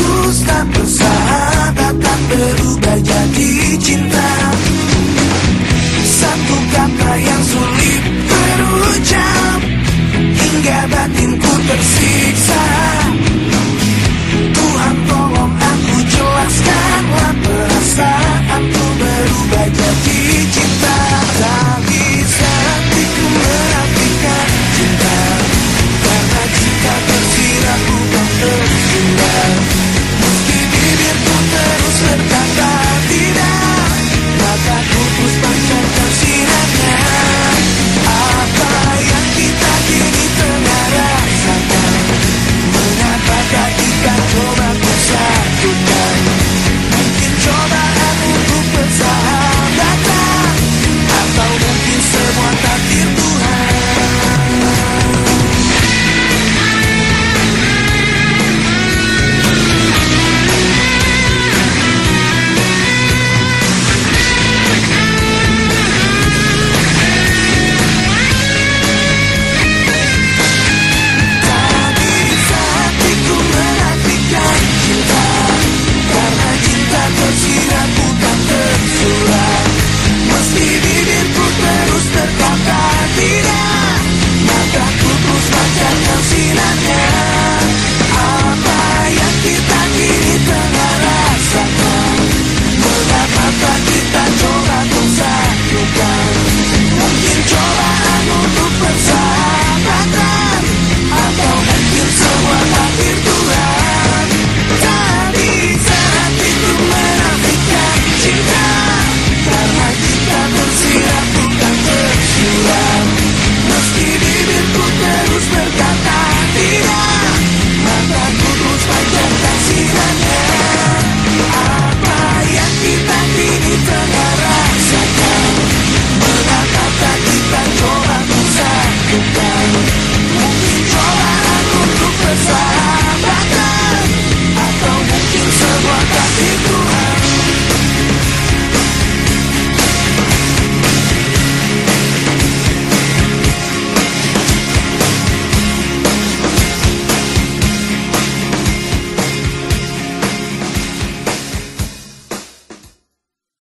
Tak Hapuskan tak berubah jadi cinta. Satu kata yang sulit.